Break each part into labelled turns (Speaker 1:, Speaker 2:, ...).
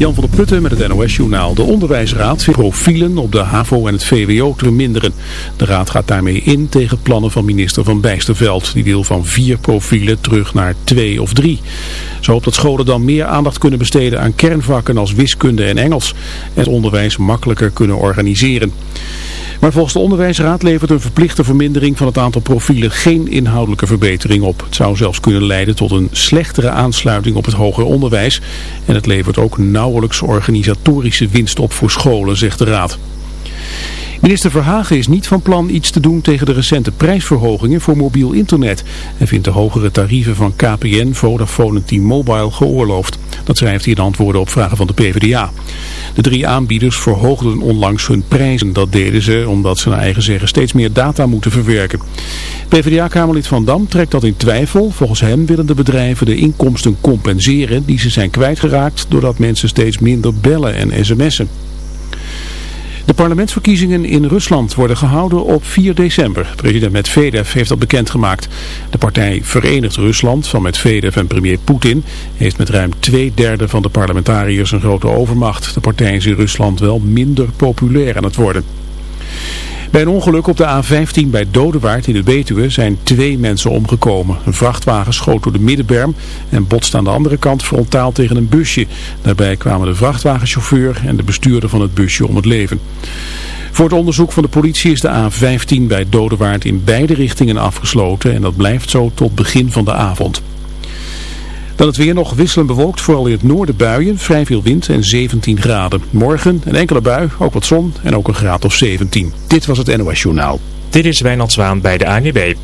Speaker 1: Jan van der Putten met het NOS-journaal. De onderwijsraad vindt profielen op de HAVO en het VWO te verminderen. De raad gaat daarmee in tegen plannen van minister Van Bijsterveld. Die wil van vier profielen terug naar twee of drie. Zo hoopt dat scholen dan meer aandacht kunnen besteden aan kernvakken als wiskunde en Engels. En het onderwijs makkelijker kunnen organiseren. Maar volgens de onderwijsraad levert een verplichte vermindering van het aantal profielen geen inhoudelijke verbetering op. Het zou zelfs kunnen leiden tot een slechtere aansluiting op het hoger onderwijs. En het levert ook nauwelijks organisatorische winst op voor scholen, zegt de raad. Minister Verhagen is niet van plan iets te doen tegen de recente prijsverhogingen voor mobiel internet. Hij vindt de hogere tarieven van KPN, Vodafone en T-Mobile geoorloofd. Dat schrijft hij in antwoorden op vragen van de PvdA. De drie aanbieders verhoogden onlangs hun prijzen. Dat deden ze omdat ze naar eigen zeggen steeds meer data moeten verwerken. PvdA-kamerlid Van Dam trekt dat in twijfel. Volgens hem willen de bedrijven de inkomsten compenseren die ze zijn kwijtgeraakt doordat mensen steeds minder bellen en sms'en. De parlementsverkiezingen in Rusland worden gehouden op 4 december. President Medvedev heeft dat bekendgemaakt. De partij Verenigd Rusland van Medvedev en premier Poetin heeft met ruim twee derde van de parlementariërs een grote overmacht. De partij is in Rusland wel minder populair aan het worden. Bij een ongeluk op de A15 bij Dodewaard in de Betuwe zijn twee mensen omgekomen. Een vrachtwagen schoot door de middenberm en botste aan de andere kant frontaal tegen een busje. Daarbij kwamen de vrachtwagenchauffeur en de bestuurder van het busje om het leven. Voor het onderzoek van de politie is de A15 bij Dodewaard in beide richtingen afgesloten en dat blijft zo tot begin van de avond. Dan het weer nog wisselend bewolkt, vooral in het noorden buien, vrij veel wind en 17 graden. Morgen een enkele bui, ook wat zon en ook een graad of 17. Dit was het NOS Journaal.
Speaker 2: Dit is Wijnald Zwaan bij de ANWB.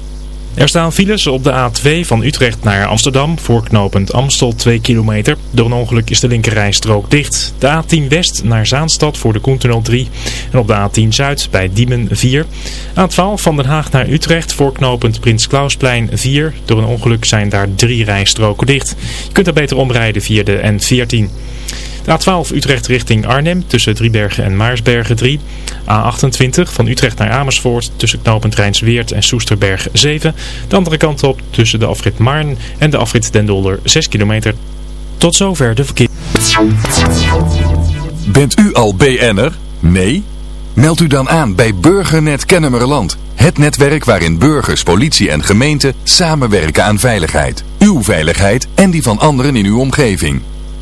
Speaker 2: Er staan files op de A2 van Utrecht naar Amsterdam, voorknopend Amstel 2 kilometer. Door een ongeluk is de linkerrijstrook dicht. De A10 West naar Zaanstad voor de Koentunnel 3 en op de A10 Zuid bij Diemen 4. A12 van Den Haag naar Utrecht, voorknopend Prins Klausplein 4. Door een ongeluk zijn daar drie rijstroken dicht. Je kunt er beter omrijden via de N14. De A12 Utrecht richting Arnhem tussen Driebergen en Maarsbergen 3. A28 van Utrecht naar Amersfoort tussen knooppunt Rijnsweert en Soesterberg 7. De andere kant op tussen de afrit Maarn en de afrit Den Dolder 6 kilometer. Tot zover de verkeer.
Speaker 3: Bent u al BN'er? Nee? Meld u dan aan bij Burgernet Kennemerland. Het netwerk waarin burgers, politie en gemeente samenwerken aan veiligheid. Uw veiligheid en die van anderen in uw omgeving.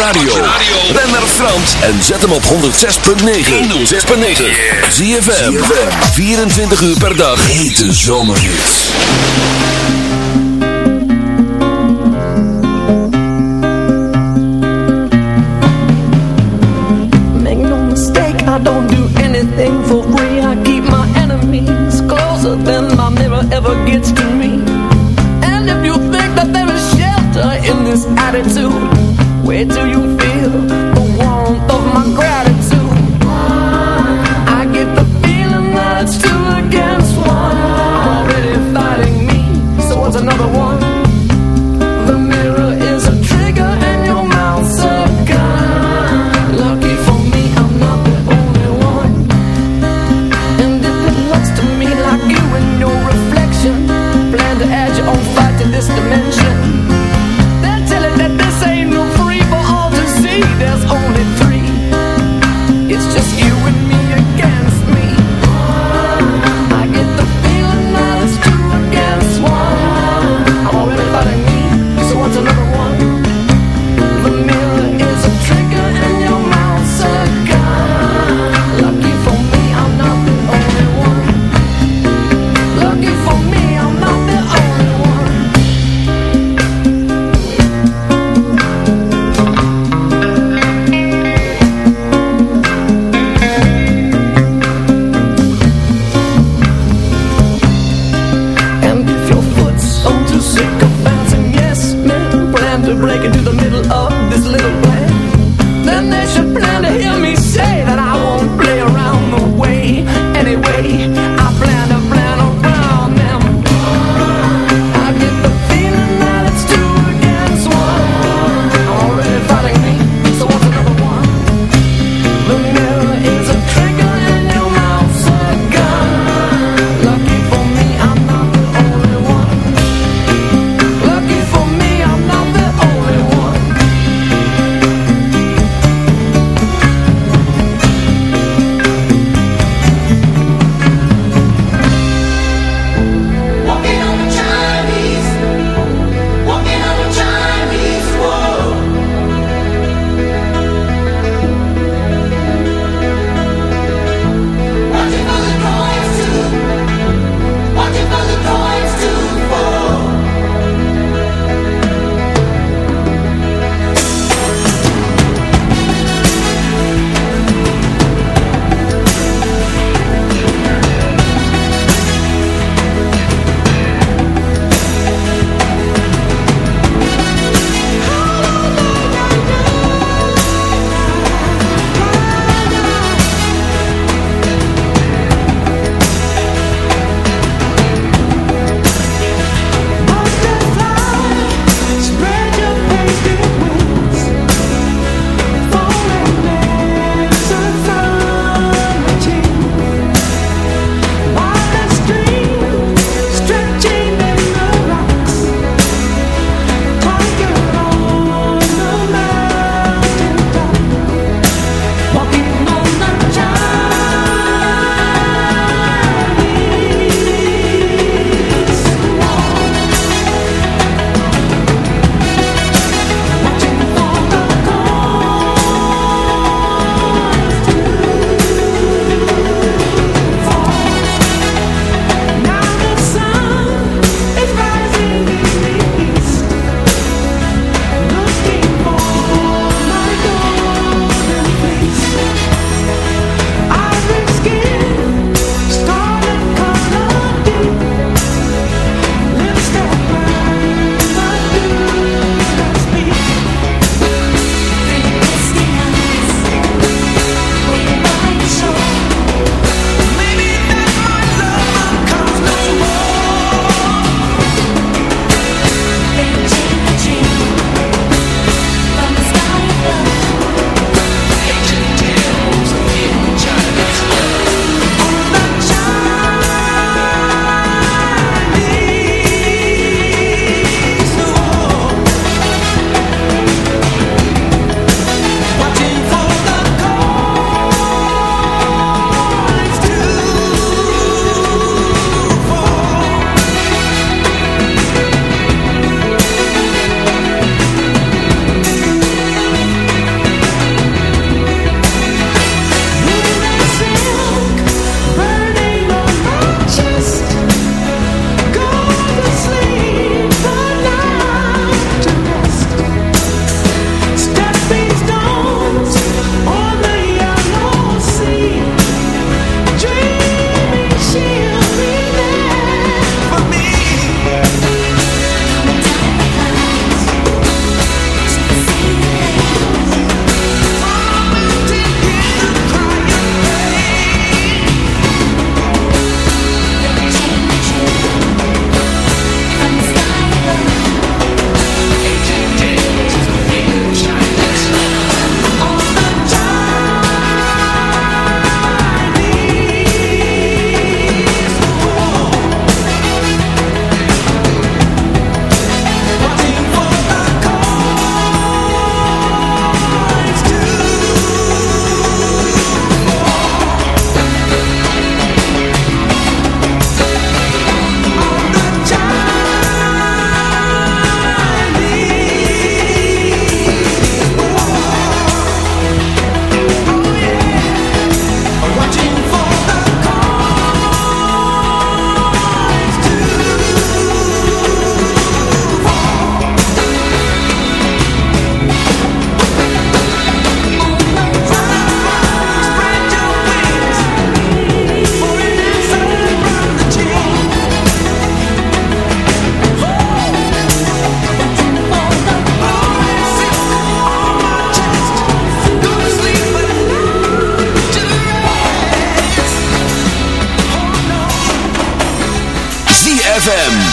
Speaker 4: radio. Ben naar Frans en zet hem op 106.9. 106.9. Zie 24 uur per dag. Hete zomerhits.
Speaker 5: Make no mistake, I don't do anything for free. I keep my enemies closer than my mirror ever gets to me. And if you think that there is shelter in this attitude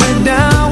Speaker 6: me down.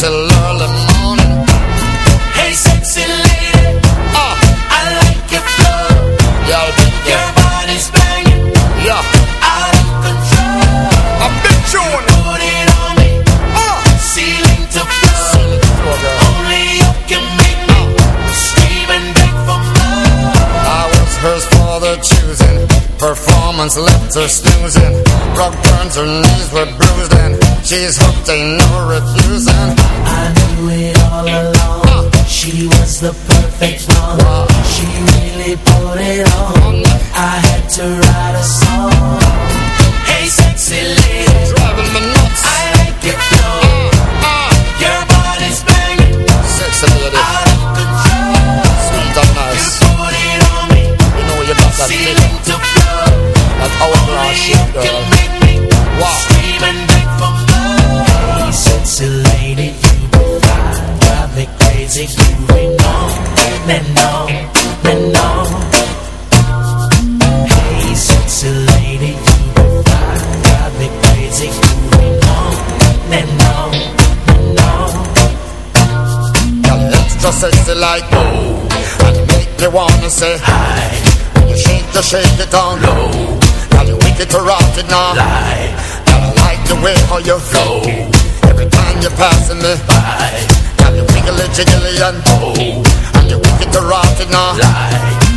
Speaker 7: till early morning.
Speaker 8: Hey, sexy lady,
Speaker 7: uh,
Speaker 8: I like your flow. Your body's banging,
Speaker 7: yeah,
Speaker 8: out of control. Put it on me,
Speaker 7: uh,
Speaker 8: ceiling to floor. Only you can make me for more.
Speaker 7: I was hers for the choosing. Performance her snoozing. Rock burns her knees with She's hooked, ain't no refusing.
Speaker 8: I knew it all along. Uh, she was the perfect one. Uh, she really put it on. I had to write a song.
Speaker 7: say high. When you shake the shake it down low. now you wicked to rock it now.
Speaker 8: Lie.
Speaker 7: now I like the way how you flow. Every time you're passing me by. Now you wiggly jiggly and oh. And you wicked to rock it now.
Speaker 8: Lie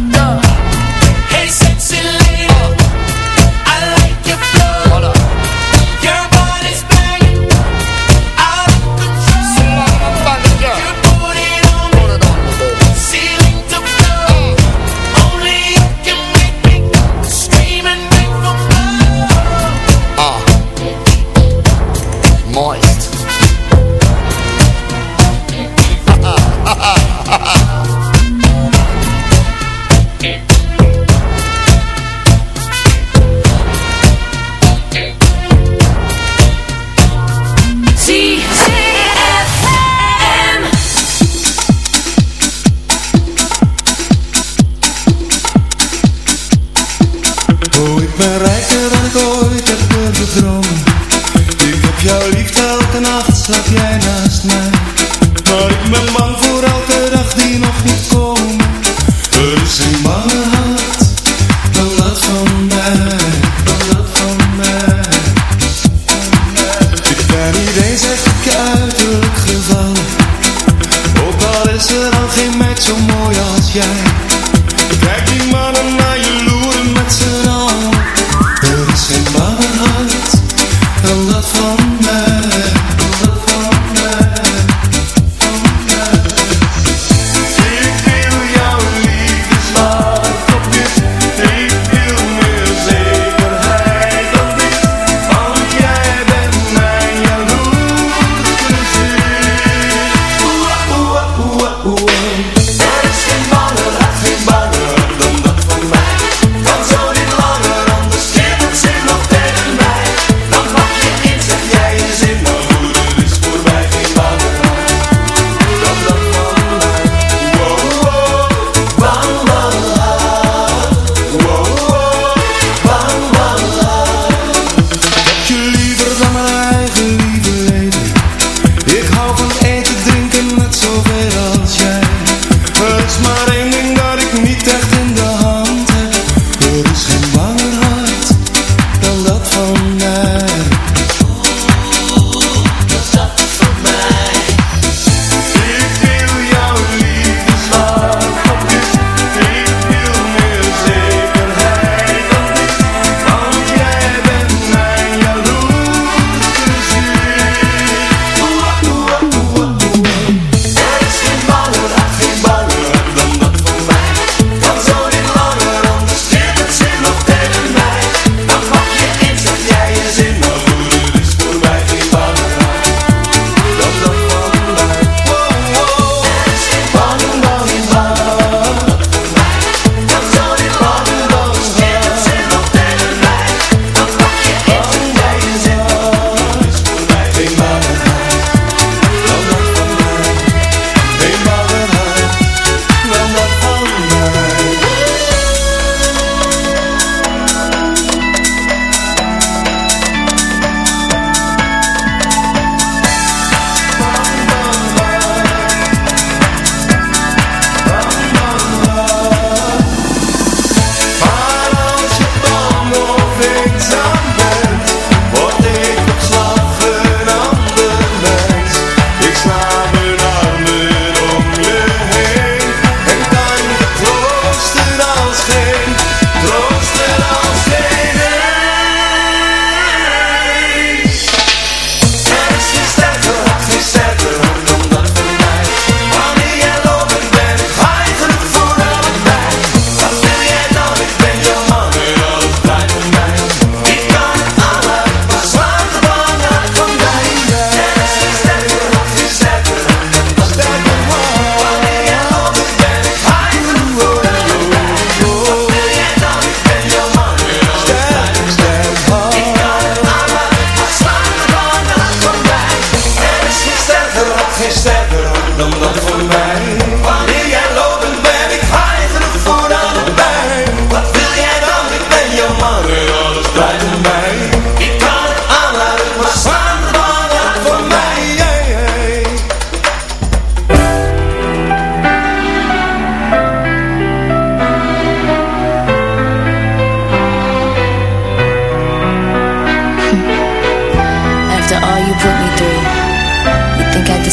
Speaker 6: love.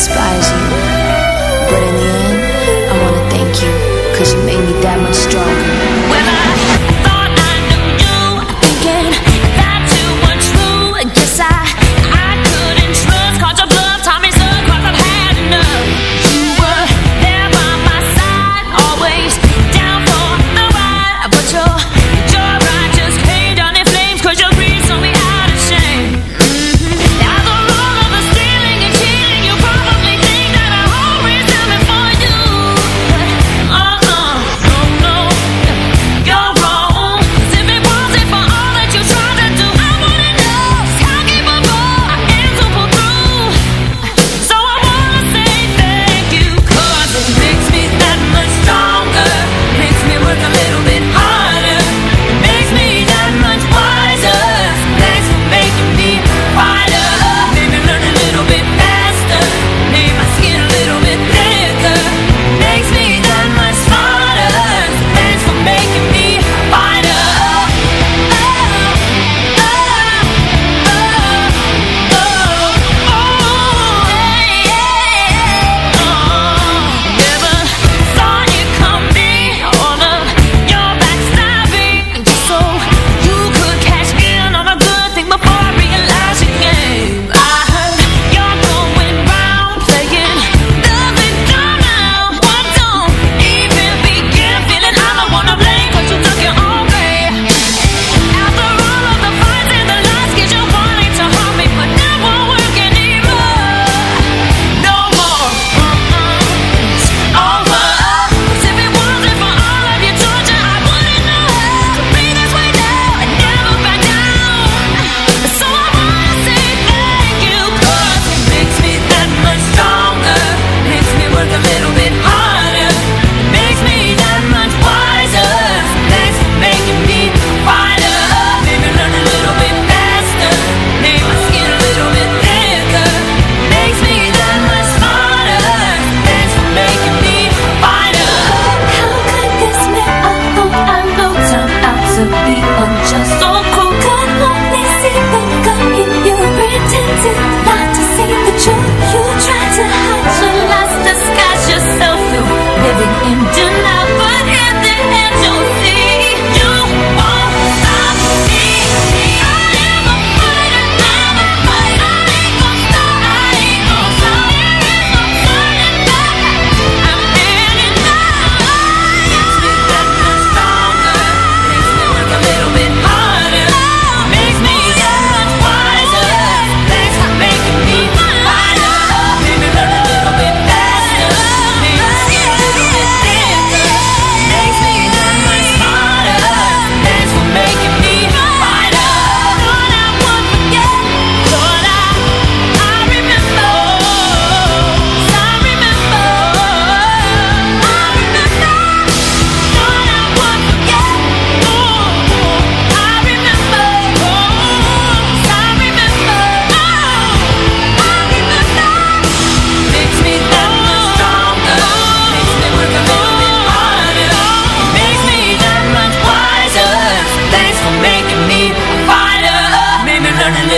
Speaker 9: despise you. But in the end, I wanna thank you, cause you made me that much stronger. When I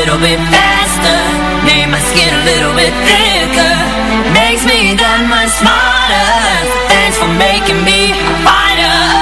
Speaker 9: little bit faster. Need my skin a little bit thicker. Makes me that much smarter. Thanks for making me a fighter